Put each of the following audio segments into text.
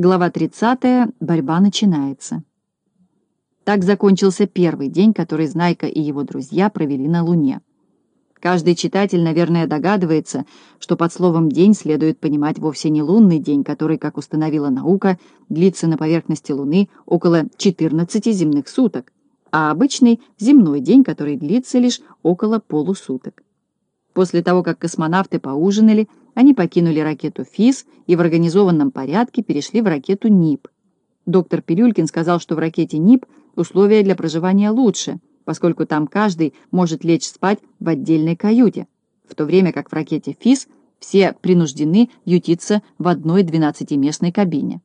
Глава 30. Борьба начинается. Так закончился первый день, который Знайка и его друзья провели на Луне. Каждый читатель, наверное, догадывается, что под словом «день» следует понимать вовсе не лунный день, который, как установила наука, длится на поверхности Луны около 14 земных суток, а обычный земной день, который длится лишь около полусуток. После того, как космонавты поужинали, они покинули ракету ФИС и в организованном порядке перешли в ракету НИП. Доктор Пирюлькин сказал, что в ракете НИП условия для проживания лучше, поскольку там каждый может лечь спать в отдельной каюте, в то время как в ракете ФИС все принуждены ютиться в одной 12-местной кабине.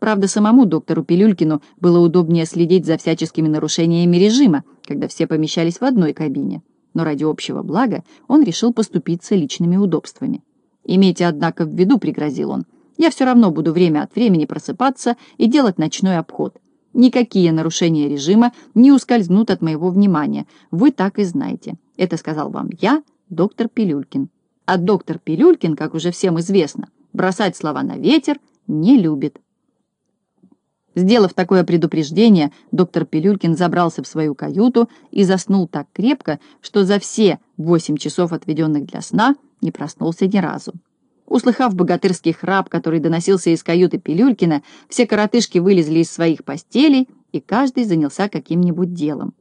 Правда, самому доктору Пилюлькину было удобнее следить за всяческими нарушениями режима, когда все помещались в одной кабине но ради общего блага он решил поступиться личными удобствами. «Имейте, однако, в виду», — пригрозил он, — «я все равно буду время от времени просыпаться и делать ночной обход. Никакие нарушения режима не ускользнут от моего внимания. Вы так и знаете. Это сказал вам я, доктор Пилюлькин. А доктор Пилюлькин, как уже всем известно, бросать слова на ветер не любит». Сделав такое предупреждение, доктор Пилюлькин забрался в свою каюту и заснул так крепко, что за все восемь часов, отведенных для сна, не проснулся ни разу. Услыхав богатырский храп, который доносился из каюты Пилюлькина, все коротышки вылезли из своих постелей, и каждый занялся каким-нибудь делом.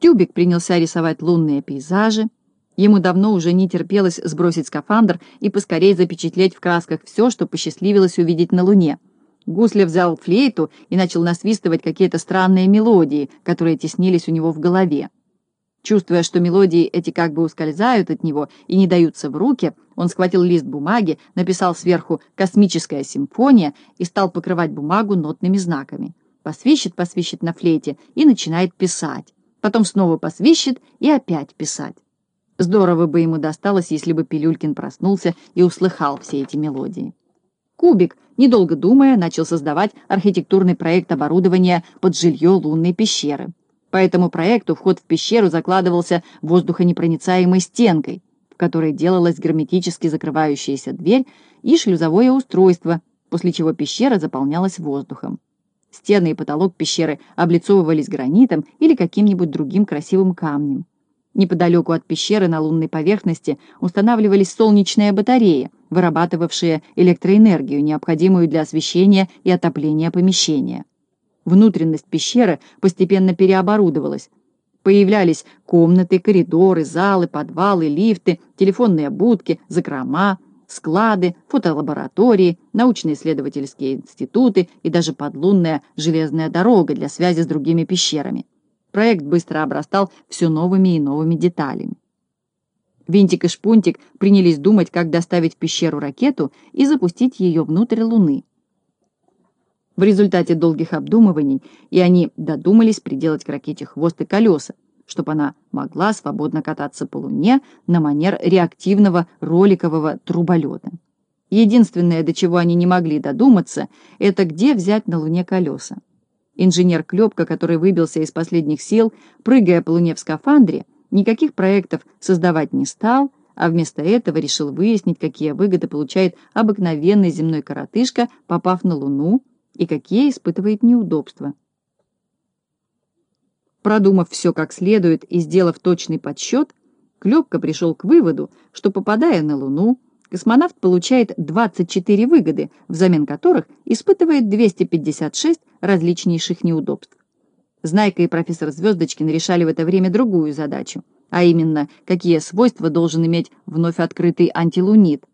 Тюбик принялся рисовать лунные пейзажи. Ему давно уже не терпелось сбросить скафандр и поскорее запечатлеть в красках все, что посчастливилось увидеть на Луне — Гуслев взял флейту и начал насвистывать какие-то странные мелодии, которые теснились у него в голове. Чувствуя, что мелодии эти как бы ускользают от него и не даются в руки, он схватил лист бумаги, написал сверху «Космическая симфония» и стал покрывать бумагу нотными знаками. Посвищет, посвищет на флейте и начинает писать. Потом снова посвищет и опять писать. Здорово бы ему досталось, если бы Пилюлькин проснулся и услыхал все эти мелодии. Кубик, недолго думая, начал создавать архитектурный проект оборудования под жилье лунной пещеры. По этому проекту вход в пещеру закладывался воздухонепроницаемой стенкой, в которой делалась герметически закрывающаяся дверь и шлюзовое устройство, после чего пещера заполнялась воздухом. Стены и потолок пещеры облицовывались гранитом или каким-нибудь другим красивым камнем. Неподалеку от пещеры на лунной поверхности устанавливались солнечные батареи, вырабатывавшие электроэнергию, необходимую для освещения и отопления помещения. Внутренность пещеры постепенно переоборудовалась. Появлялись комнаты, коридоры, залы, подвалы, лифты, телефонные будки, закрома, склады, фотолаборатории, научно-исследовательские институты и даже подлунная железная дорога для связи с другими пещерами. Проект быстро обрастал все новыми и новыми деталями. Винтик и Шпунтик принялись думать, как доставить в пещеру ракету и запустить ее внутрь Луны. В результате долгих обдумываний и они додумались приделать к ракете хвост и колеса, чтобы она могла свободно кататься по Луне на манер реактивного роликового труболета. Единственное, до чего они не могли додуматься, это где взять на Луне колеса. Инженер Клепка, который выбился из последних сил, прыгая по Луне в скафандре, никаких проектов создавать не стал, а вместо этого решил выяснить, какие выгоды получает обыкновенный земной коротышка, попав на Луну, и какие испытывает неудобства. Продумав все как следует и сделав точный подсчет, Клепка пришел к выводу, что, попадая на Луну, космонавт получает 24 выгоды, взамен которых испытывает 256 различнейших неудобств. Знайка и профессор Звездочкин решали в это время другую задачу, а именно, какие свойства должен иметь вновь открытый антилунит.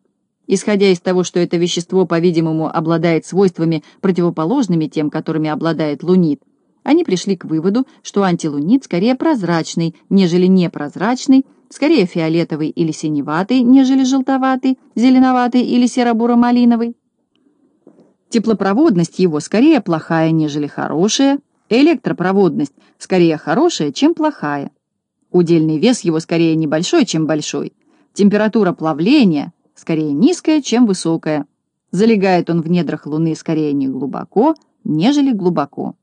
Исходя из того, что это вещество, по-видимому, обладает свойствами, противоположными тем, которыми обладает лунит, они пришли к выводу, что антилунит скорее прозрачный, нежели непрозрачный, скорее фиолетовый или синеватый, нежели желтоватый, зеленоватый или серо-буро-малиновый. Теплопроводность его скорее плохая, нежели хорошая, Электропроводность скорее хорошая, чем плохая. Удельный вес его скорее небольшой, чем большой. Температура плавления скорее низкая, чем высокая. Залегает он в недрах Луны скорее не глубоко, нежели глубоко.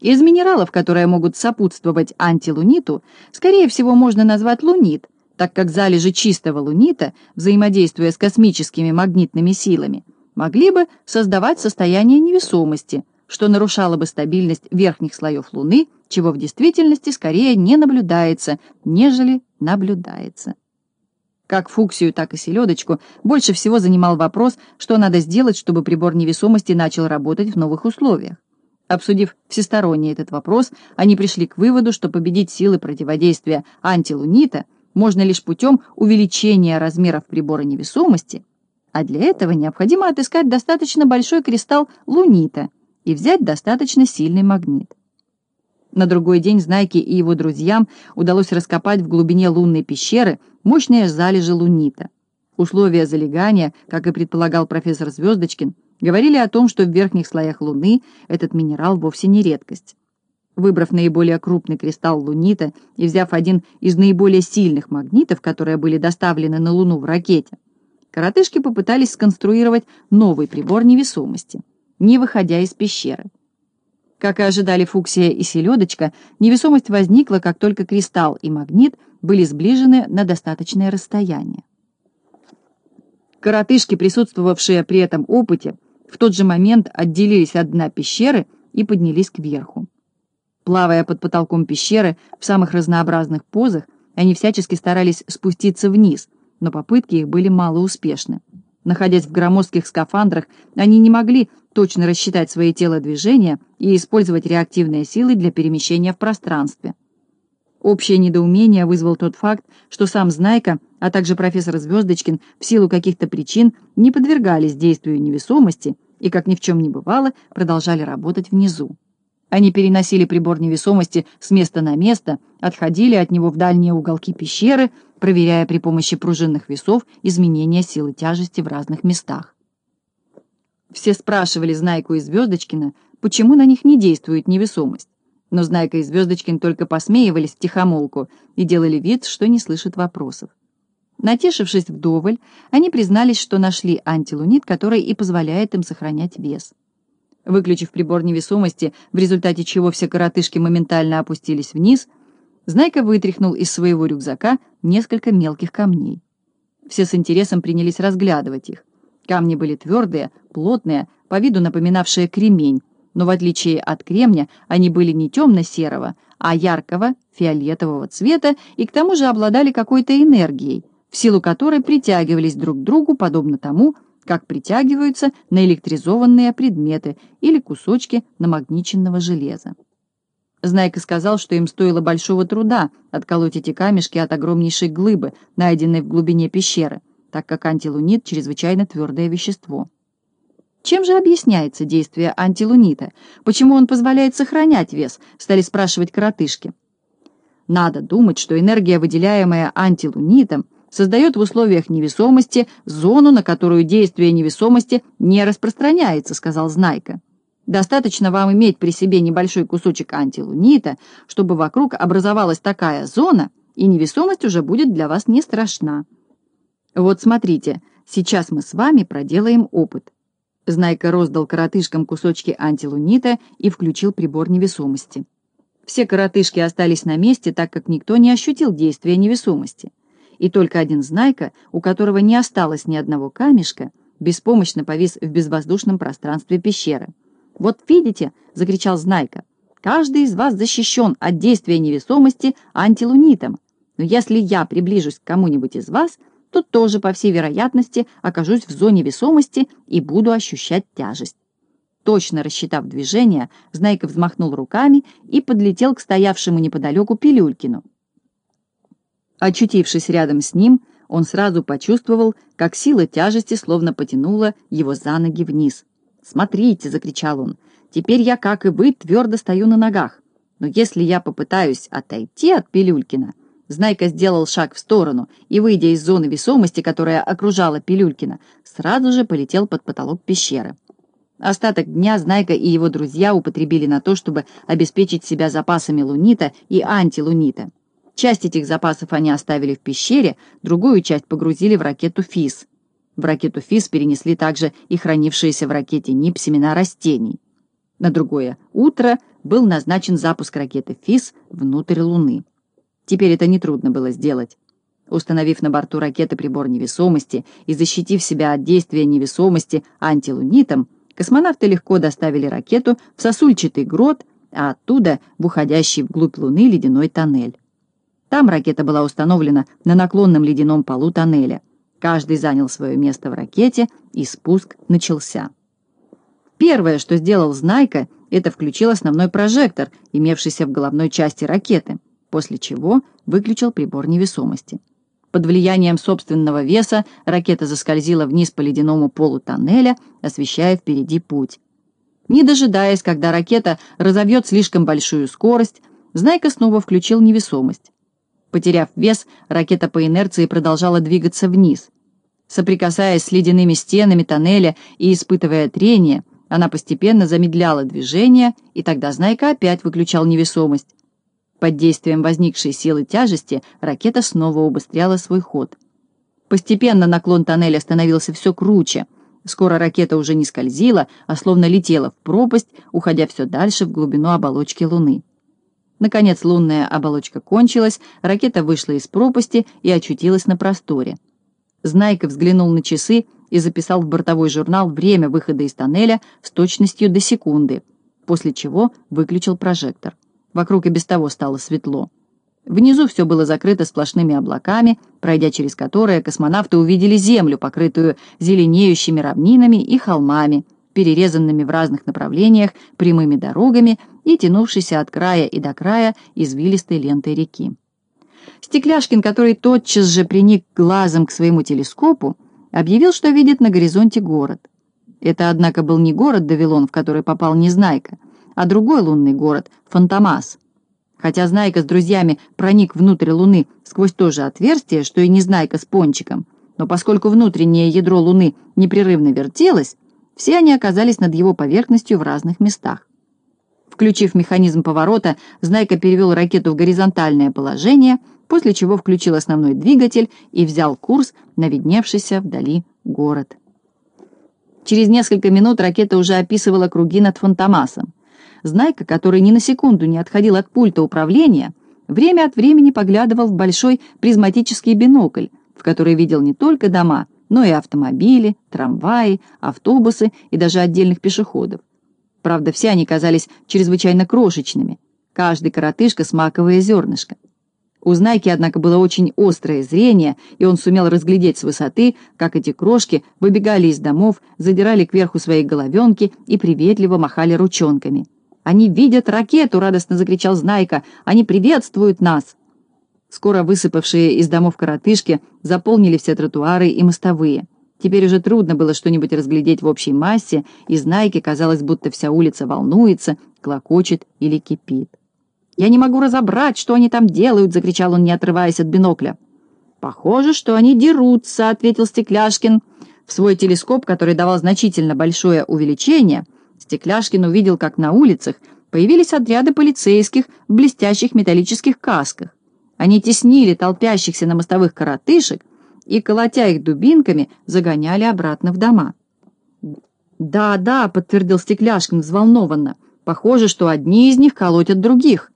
Из минералов, которые могут сопутствовать антилуниту, скорее всего можно назвать лунит, так как залежи чистого лунита, взаимодействуя с космическими магнитными силами, могли бы создавать состояние невесомости, что нарушало бы стабильность верхних слоев Луны, чего в действительности скорее не наблюдается, нежели наблюдается. Как Фуксию, так и Селедочку больше всего занимал вопрос, что надо сделать, чтобы прибор невесомости начал работать в новых условиях. Обсудив всесторонне этот вопрос, они пришли к выводу, что победить силы противодействия антилунита можно лишь путем увеличения размеров прибора невесомости, а для этого необходимо отыскать достаточно большой кристалл лунита и взять достаточно сильный магнит. На другой день Знайке и его друзьям удалось раскопать в глубине лунной пещеры мощные залежи лунита. Условия залегания, как и предполагал профессор Звездочкин, говорили о том, что в верхних слоях Луны этот минерал вовсе не редкость. Выбрав наиболее крупный кристалл лунита и взяв один из наиболее сильных магнитов, которые были доставлены на Луну в ракете, коротышки попытались сконструировать новый прибор невесомости, не выходя из пещеры. Как и ожидали Фуксия и Селедочка, невесомость возникла, как только кристалл и магнит были сближены на достаточное расстояние. Коротышки, присутствовавшие при этом опыте, в тот же момент отделились от дна пещеры и поднялись кверху. Плавая под потолком пещеры в самых разнообразных позах, они всячески старались спуститься вниз, но попытки их были малоуспешны. Находясь в громоздких скафандрах, они не могли точно рассчитать свои телодвижения и использовать реактивные силы для перемещения в пространстве. Общее недоумение вызвал тот факт, что сам Знайка, а также профессор Звездочкин в силу каких-то причин не подвергались действию невесомости и, как ни в чем не бывало, продолжали работать внизу. Они переносили прибор невесомости с места на место, отходили от него в дальние уголки пещеры, проверяя при помощи пружинных весов изменения силы тяжести в разных местах. Все спрашивали Знайку и Звездочкина, почему на них не действует невесомость. Но Знайка и Звездочкин только посмеивались тихомолку и делали вид, что не слышат вопросов. Натешившись вдоволь, они признались, что нашли антилунит, который и позволяет им сохранять вес. Выключив прибор невесомости, в результате чего все коротышки моментально опустились вниз, Знайка вытряхнул из своего рюкзака несколько мелких камней. Все с интересом принялись разглядывать их. Камни были твердые, плотные, по виду напоминавшие кремень, но в отличие от кремня они были не темно-серого, а яркого, фиолетового цвета и к тому же обладали какой-то энергией, в силу которой притягивались друг к другу, подобно тому, как притягиваются наэлектризованные предметы или кусочки намагниченного железа. Знайка сказал, что им стоило большого труда отколоть эти камешки от огромнейшей глыбы, найденной в глубине пещеры, так как антилунит — чрезвычайно твердое вещество. Чем же объясняется действие антилунита? Почему он позволяет сохранять вес? Стали спрашивать коротышки. Надо думать, что энергия, выделяемая антилунитом, создает в условиях невесомости зону, на которую действие невесомости не распространяется, сказал Знайка. Достаточно вам иметь при себе небольшой кусочек антилунита, чтобы вокруг образовалась такая зона, и невесомость уже будет для вас не страшна. Вот смотрите, сейчас мы с вами проделаем опыт. Знайка роздал коротышкам кусочки антилунита и включил прибор невесомости. Все коротышки остались на месте, так как никто не ощутил действия невесомости. И только один Знайка, у которого не осталось ни одного камешка, беспомощно повис в безвоздушном пространстве пещеры. «Вот видите!» — закричал Знайка. «Каждый из вас защищен от действия невесомости антилунитом. Но если я приближусь к кому-нибудь из вас, то тоже, по всей вероятности, окажусь в зоне весомости и буду ощущать тяжесть. Точно рассчитав движение, Знайка взмахнул руками и подлетел к стоявшему неподалеку Пилюлькину. Очутившись рядом с ним, он сразу почувствовал, как сила тяжести словно потянула его за ноги вниз. «Смотрите!» — закричал он. «Теперь я, как и вы, твердо стою на ногах. Но если я попытаюсь отойти от Пилюлькина, Знайка сделал шаг в сторону и, выйдя из зоны весомости, которая окружала Пилюлькина, сразу же полетел под потолок пещеры. Остаток дня Знайка и его друзья употребили на то, чтобы обеспечить себя запасами лунита и антилунита. Часть этих запасов они оставили в пещере, другую часть погрузили в ракету ФИС. В ракету ФИС перенесли также и хранившиеся в ракете НИП семена растений. На другое утро был назначен запуск ракеты ФИС внутрь Луны. Теперь это нетрудно было сделать. Установив на борту ракеты прибор невесомости и защитив себя от действия невесомости антилунитом, космонавты легко доставили ракету в сосульчатый грот, а оттуда в уходящий вглубь Луны ледяной тоннель. Там ракета была установлена на наклонном ледяном полу тоннеля. Каждый занял свое место в ракете, и спуск начался. Первое, что сделал Знайка, это включил основной прожектор, имевшийся в головной части ракеты, после чего выключил прибор невесомости. Под влиянием собственного веса ракета заскользила вниз по ледяному полу тоннеля, освещая впереди путь. Не дожидаясь, когда ракета разовьет слишком большую скорость, Знайка снова включил невесомость. Потеряв вес, ракета по инерции продолжала двигаться вниз. Соприкасаясь с ледяными стенами тоннеля и испытывая трение, она постепенно замедляла движение, и тогда Знайка опять выключал невесомость. Под действием возникшей силы тяжести ракета снова убыстряла свой ход. Постепенно наклон тоннеля становился все круче. Скоро ракета уже не скользила, а словно летела в пропасть, уходя все дальше в глубину оболочки Луны. Наконец лунная оболочка кончилась, ракета вышла из пропасти и очутилась на просторе. Знайка взглянул на часы и записал в бортовой журнал время выхода из тоннеля с точностью до секунды, после чего выключил прожектор. Вокруг и без того стало светло. Внизу все было закрыто сплошными облаками, пройдя через которые космонавты увидели Землю, покрытую зеленеющими равнинами и холмами, перерезанными в разных направлениях прямыми дорогами и тянувшейся от края и до края извилистой лентой реки. Стекляшкин, который тотчас же приник глазом к своему телескопу, объявил, что видит на горизонте город. Это, однако, был не город Давилон, в который попал Незнайка, а другой лунный город — Фантомас. Хотя Знайка с друзьями проник внутрь Луны сквозь то же отверстие, что и Незнайка с Пончиком, но поскольку внутреннее ядро Луны непрерывно вертелось, все они оказались над его поверхностью в разных местах. Включив механизм поворота, Знайка перевел ракету в горизонтальное положение, после чего включил основной двигатель и взял курс на видневшийся вдали город. Через несколько минут ракета уже описывала круги над Фантомасом. Знайка, который ни на секунду не отходил от пульта управления, время от времени поглядывал в большой призматический бинокль, в который видел не только дома, но и автомобили, трамваи, автобусы и даже отдельных пешеходов. Правда, все они казались чрезвычайно крошечными, каждый коротышка с маковое зернышко. У Знайки, однако, было очень острое зрение, и он сумел разглядеть с высоты, как эти крошки выбегали из домов, задирали кверху свои головенки и приветливо махали ручонками. «Они видят ракету!» — радостно закричал Знайка. «Они приветствуют нас!» Скоро высыпавшие из домов коротышки заполнили все тротуары и мостовые. Теперь уже трудно было что-нибудь разглядеть в общей массе, и Знайке казалось, будто вся улица волнуется, клокочет или кипит. «Я не могу разобрать, что они там делают!» — закричал он, не отрываясь от бинокля. «Похоже, что они дерутся», — ответил Стекляшкин. В свой телескоп, который давал значительно большое увеличение, Стекляшкин увидел, как на улицах появились отряды полицейских в блестящих металлических касках. Они теснили толпящихся на мостовых коротышек, и, колотя их дубинками, загоняли обратно в дома. «Да, да», — подтвердил Стекляшкин взволнованно, — «похоже, что одни из них колотят других».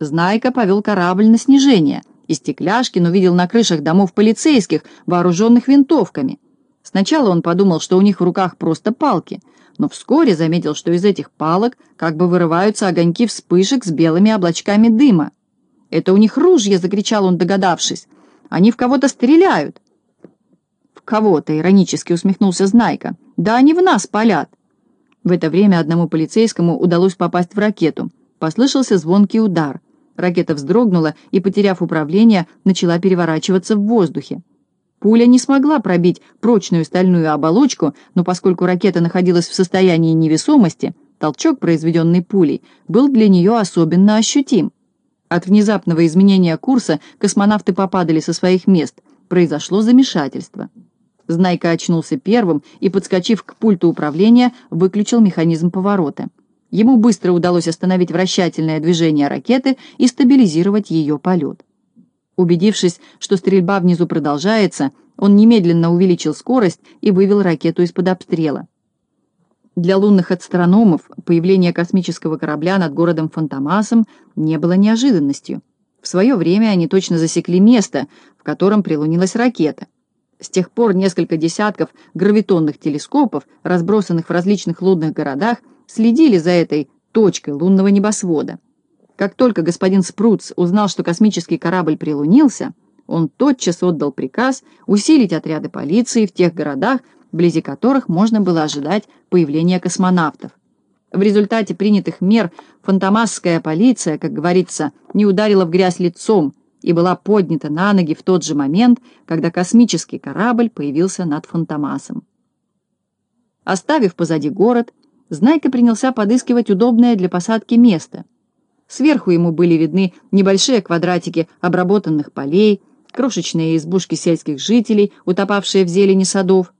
Знайка повел корабль на снижение, и Стекляшкин увидел на крышах домов полицейских, вооруженных винтовками. Сначала он подумал, что у них в руках просто палки, но вскоре заметил, что из этих палок как бы вырываются огоньки вспышек с белыми облачками дыма. «Это у них ружья!» — закричал он, догадавшись. Они в кого-то стреляют. В кого-то, иронически усмехнулся Знайка. Да они в нас палят. В это время одному полицейскому удалось попасть в ракету. Послышался звонкий удар. Ракета вздрогнула и, потеряв управление, начала переворачиваться в воздухе. Пуля не смогла пробить прочную стальную оболочку, но поскольку ракета находилась в состоянии невесомости, толчок, произведенный пулей, был для нее особенно ощутим. От внезапного изменения курса космонавты попадали со своих мест. Произошло замешательство. Знайка очнулся первым и, подскочив к пульту управления, выключил механизм поворота. Ему быстро удалось остановить вращательное движение ракеты и стабилизировать ее полет. Убедившись, что стрельба внизу продолжается, он немедленно увеличил скорость и вывел ракету из-под обстрела. Для лунных астрономов появление космического корабля над городом Фантомасом не было неожиданностью. В свое время они точно засекли место, в котором прилунилась ракета. С тех пор несколько десятков гравитонных телескопов, разбросанных в различных лунных городах, следили за этой точкой лунного небосвода. Как только господин Спруц узнал, что космический корабль прилунился, он тотчас отдал приказ усилить отряды полиции в тех городах, вблизи которых можно было ожидать появления космонавтов. В результате принятых мер фантомасская полиция, как говорится, не ударила в грязь лицом и была поднята на ноги в тот же момент, когда космический корабль появился над Фантомасом. Оставив позади город, Знайка принялся подыскивать удобное для посадки место. Сверху ему были видны небольшие квадратики обработанных полей, крошечные избушки сельских жителей, утопавшие в зелени садов.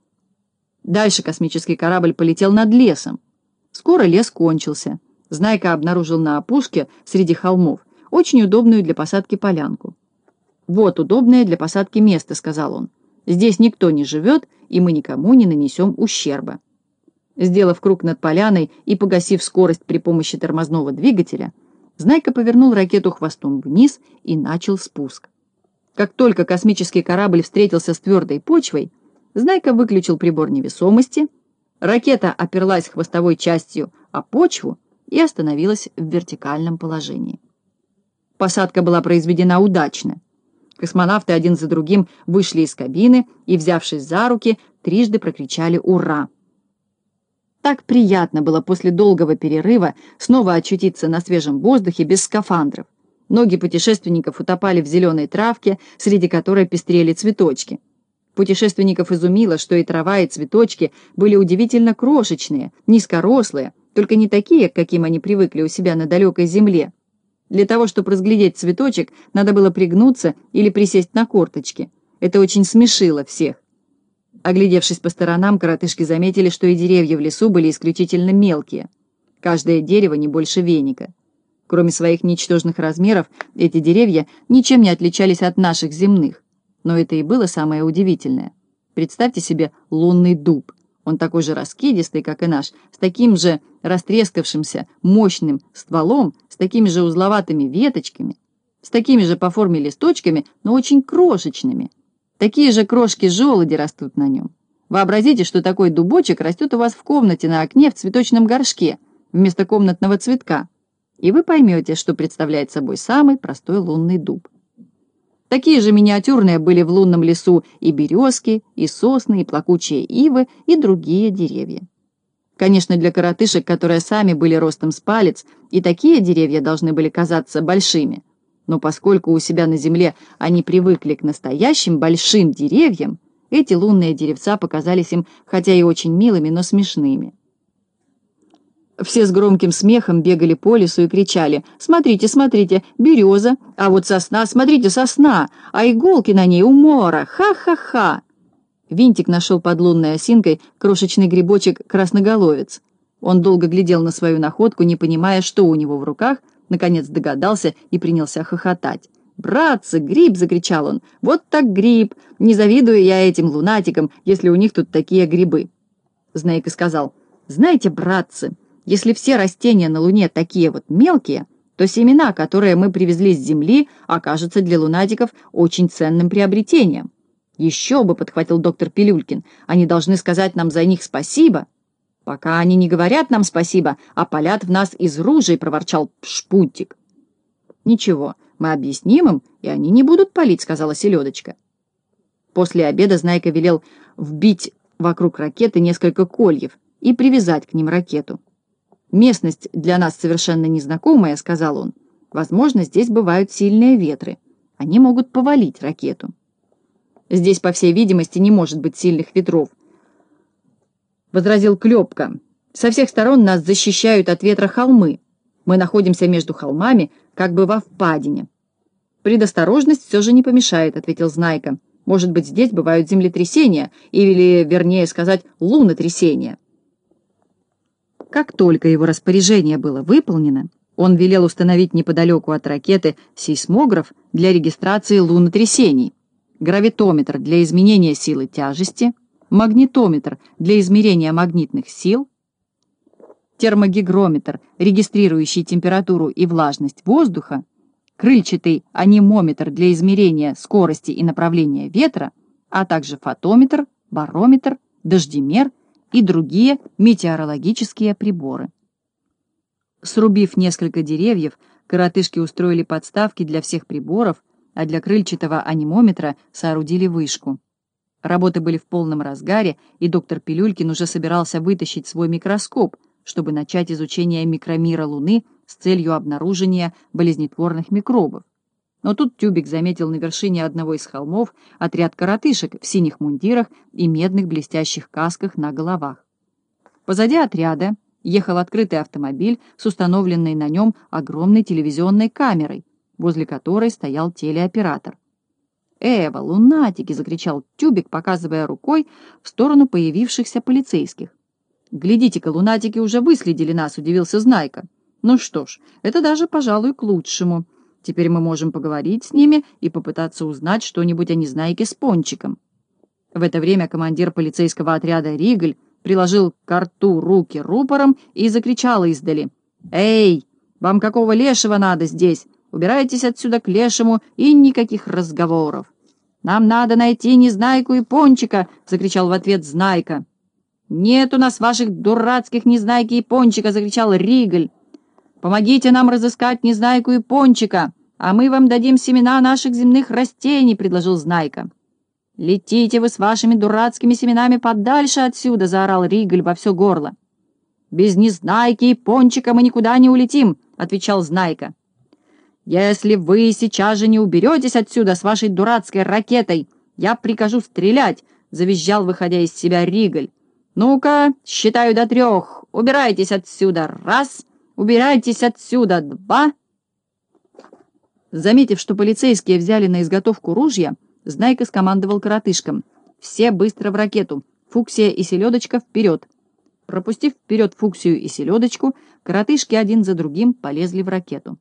Дальше космический корабль полетел над лесом. Скоро лес кончился. Знайка обнаружил на опушке, среди холмов, очень удобную для посадки полянку. «Вот удобное для посадки место», — сказал он. «Здесь никто не живет, и мы никому не нанесем ущерба». Сделав круг над поляной и погасив скорость при помощи тормозного двигателя, Знайка повернул ракету хвостом вниз и начал спуск. Как только космический корабль встретился с твердой почвой, Знайка выключил прибор невесомости, ракета оперлась хвостовой частью о почву и остановилась в вертикальном положении. Посадка была произведена удачно. Космонавты один за другим вышли из кабины и, взявшись за руки, трижды прокричали «Ура!». Так приятно было после долгого перерыва снова очутиться на свежем воздухе без скафандров. Ноги путешественников утопали в зеленой травке, среди которой пестрели цветочки. Путешественников изумило, что и трава, и цветочки были удивительно крошечные, низкорослые, только не такие, к каким они привыкли у себя на далекой земле. Для того, чтобы разглядеть цветочек, надо было пригнуться или присесть на корточки. Это очень смешило всех. Оглядевшись по сторонам, коротышки заметили, что и деревья в лесу были исключительно мелкие. Каждое дерево не больше веника. Кроме своих ничтожных размеров, эти деревья ничем не отличались от наших земных. Но это и было самое удивительное. Представьте себе лунный дуб. Он такой же раскидистый, как и наш, с таким же растрескавшимся мощным стволом, с такими же узловатыми веточками, с такими же по форме листочками, но очень крошечными – Такие же крошки-желуди растут на нем. Вообразите, что такой дубочек растет у вас в комнате на окне в цветочном горшке вместо комнатного цветка, и вы поймете, что представляет собой самый простой лунный дуб. Такие же миниатюрные были в лунном лесу и березки, и сосны, и плакучие ивы, и другие деревья. Конечно, для коротышек, которые сами были ростом с палец, и такие деревья должны были казаться большими – но поскольку у себя на земле они привыкли к настоящим большим деревьям, эти лунные деревца показались им хотя и очень милыми, но смешными. Все с громким смехом бегали по лесу и кричали «Смотрите, смотрите, береза, а вот сосна, смотрите, сосна, а иголки на ней у мора, ха-ха-ха!» Винтик нашел под лунной осинкой крошечный грибочек красноголовец. Он долго глядел на свою находку, не понимая, что у него в руках — Наконец догадался и принялся хохотать. «Братцы, гриб!» — закричал он. «Вот так гриб! Не завидую я этим лунатикам, если у них тут такие грибы!» Знайка сказал. «Знаете, братцы, если все растения на Луне такие вот мелкие, то семена, которые мы привезли с Земли, окажутся для лунатиков очень ценным приобретением». «Еще бы!» — подхватил доктор Пилюлькин. «Они должны сказать нам за них спасибо!» «Пока они не говорят нам спасибо, а палят в нас из ружей», — проворчал Шпунтик. «Ничего, мы объясним им, и они не будут палить», — сказала Селедочка. После обеда Знайка велел вбить вокруг ракеты несколько кольев и привязать к ним ракету. «Местность для нас совершенно незнакомая», — сказал он. «Возможно, здесь бывают сильные ветры. Они могут повалить ракету». «Здесь, по всей видимости, не может быть сильных ветров», возразил Клепка. «Со всех сторон нас защищают от ветра холмы. Мы находимся между холмами, как бы во впадине». «Предосторожность все же не помешает», — ответил Знайка. «Может быть, здесь бывают землетрясения, или, вернее сказать, лунотрясения». Как только его распоряжение было выполнено, он велел установить неподалеку от ракеты сейсмограф для регистрации лунотрясений, гравитометр для изменения силы тяжести — магнитометр для измерения магнитных сил, термогигрометр, регистрирующий температуру и влажность воздуха, крыльчатый анимометр для измерения скорости и направления ветра, а также фотометр, барометр, дождемер и другие метеорологические приборы. Срубив несколько деревьев, коротышки устроили подставки для всех приборов, а для крыльчатого анимометра соорудили вышку. Работы были в полном разгаре, и доктор Пилюлькин уже собирался вытащить свой микроскоп, чтобы начать изучение микромира Луны с целью обнаружения болезнетворных микробов. Но тут Тюбик заметил на вершине одного из холмов отряд коротышек в синих мундирах и медных блестящих касках на головах. Позади отряда ехал открытый автомобиль с установленной на нем огромной телевизионной камерой, возле которой стоял телеоператор. «Эва, лунатики!» — закричал Тюбик, показывая рукой в сторону появившихся полицейских. «Глядите-ка, лунатики уже выследили нас», — удивился Знайка. «Ну что ж, это даже, пожалуй, к лучшему. Теперь мы можем поговорить с ними и попытаться узнать что-нибудь о Незнайке с Пончиком. В это время командир полицейского отряда Ригль приложил к рту руки рупором и закричал издали. «Эй, вам какого лешего надо здесь? Убирайтесь отсюда к лешему и никаких разговоров!» «Нам надо найти Незнайку и Пончика!» — закричал в ответ Знайка. «Нет у нас ваших дурацких Незнайки и Пончика!» — закричал Ригль. «Помогите нам разыскать Незнайку и Пончика, а мы вам дадим семена наших земных растений», — предложил Знайка. «Летите вы с вашими дурацкими семенами подальше отсюда!» — заорал Ригль во все горло. «Без Незнайки и Пончика мы никуда не улетим!» — отвечал Знайка. «Если вы сейчас же не уберетесь отсюда с вашей дурацкой ракетой, я прикажу стрелять!» — завизжал, выходя из себя Ригль. «Ну-ка, считаю до трех. Убирайтесь отсюда. Раз!» Убирайтесь отсюда! Два!» Заметив, что полицейские взяли на изготовку ружья, Знайка скомандовал коротышкам. «Все быстро в ракету! Фуксия и селедочка вперед!» Пропустив вперед Фуксию и селедочку, коротышки один за другим полезли в ракету.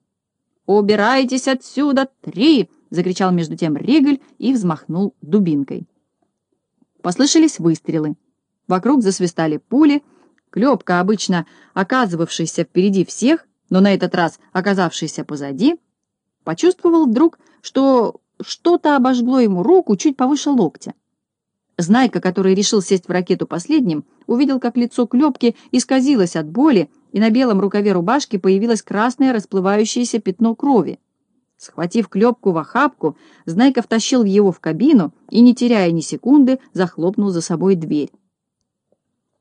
«Убирайтесь отсюда! Три!» — закричал между тем Ригль и взмахнул дубинкой. Послышались выстрелы. Вокруг засвистали пули — Клепка, обычно оказывавшийся впереди всех, но на этот раз оказавшийся позади, почувствовал вдруг, что что-то обожгло ему руку чуть повыше локтя. Знайка, который решил сесть в ракету последним, увидел, как лицо Клепки исказилось от боли, и на белом рукаве рубашки появилось красное расплывающееся пятно крови. Схватив Клепку в охапку, Знайка втащил его в кабину и, не теряя ни секунды, захлопнул за собой дверь.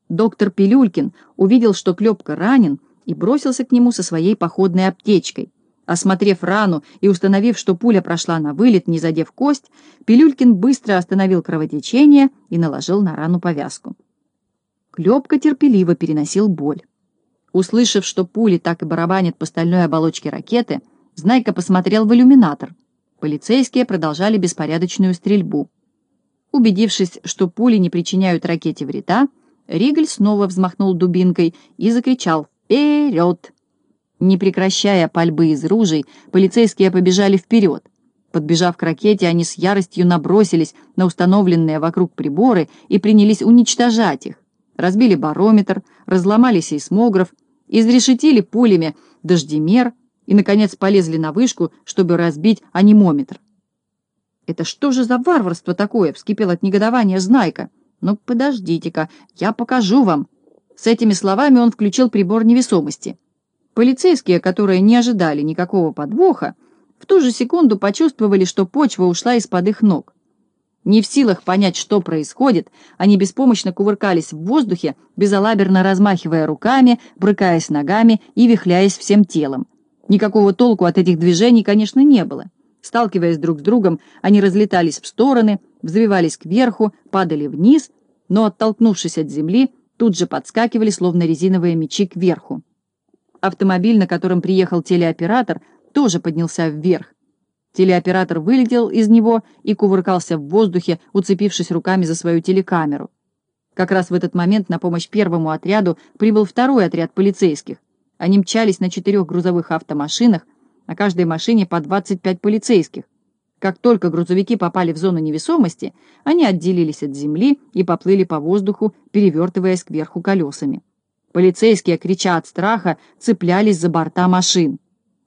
Доктор Пилюлькин увидел, что Клепка ранен, и бросился к нему со своей походной аптечкой. Осмотрев рану и установив, что пуля прошла на вылет, не задев кость, Пилюлькин быстро остановил кровотечение и наложил на рану повязку. Клепка терпеливо переносил боль. Услышав, что пули так и барабанят по стальной оболочке ракеты, Знайка посмотрел в иллюминатор. Полицейские продолжали беспорядочную стрельбу. Убедившись, что пули не причиняют ракете вреда, Ригль снова взмахнул дубинкой и закричал «Вперед!». Не прекращая пальбы из ружей, полицейские побежали вперед. Подбежав к ракете, они с яростью набросились на установленные вокруг приборы и принялись уничтожать их. Разбили барометр, разломали сейсмограф, изрешетили пулями дождемер и, наконец, полезли на вышку, чтобы разбить анимометр. «Это что же за варварство такое?» — вскипел от негодования Знайка. «Ну, подождите-ка, я покажу вам». С этими словами он включил прибор невесомости. Полицейские, которые не ожидали никакого подвоха, в ту же секунду почувствовали, что почва ушла из-под их ног. Не в силах понять, что происходит, они беспомощно кувыркались в воздухе, безалаберно размахивая руками, брыкаясь ногами и вихляясь всем телом. Никакого толку от этих движений, конечно, не было. Сталкиваясь друг с другом, они разлетались в стороны, взвивались кверху, падали вниз, но, оттолкнувшись от земли, тут же подскакивали, словно резиновые мечи, кверху. Автомобиль, на котором приехал телеоператор, тоже поднялся вверх. Телеоператор вылетел из него и кувыркался в воздухе, уцепившись руками за свою телекамеру. Как раз в этот момент на помощь первому отряду прибыл второй отряд полицейских. Они мчались на четырех грузовых автомашинах, на каждой машине по 25 полицейских. Как только грузовики попали в зону невесомости, они отделились от земли и поплыли по воздуху, перевертываясь кверху колесами. Полицейские, крича от страха, цеплялись за борта машин.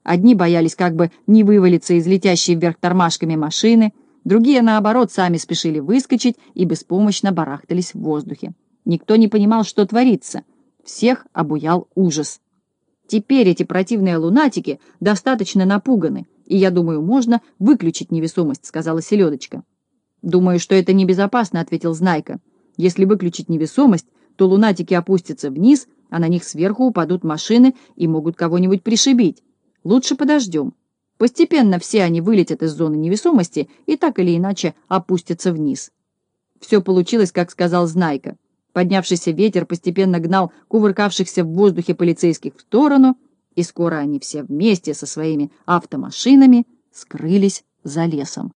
Одни боялись как бы не вывалиться из летящей вверх тормашками машины, другие, наоборот, сами спешили выскочить и беспомощно барахтались в воздухе. Никто не понимал, что творится. Всех обуял ужас. Теперь эти противные лунатики достаточно напуганы, и, я думаю, можно выключить невесомость», — сказала Селедочка. «Думаю, что это небезопасно», — ответил Знайка. «Если выключить невесомость, то лунатики опустятся вниз, а на них сверху упадут машины и могут кого-нибудь пришибить. Лучше подождем. Постепенно все они вылетят из зоны невесомости и так или иначе опустятся вниз». Все получилось, как сказал Знайка. Поднявшийся ветер постепенно гнал кувыркавшихся в воздухе полицейских в сторону, и скоро они все вместе со своими автомашинами скрылись за лесом.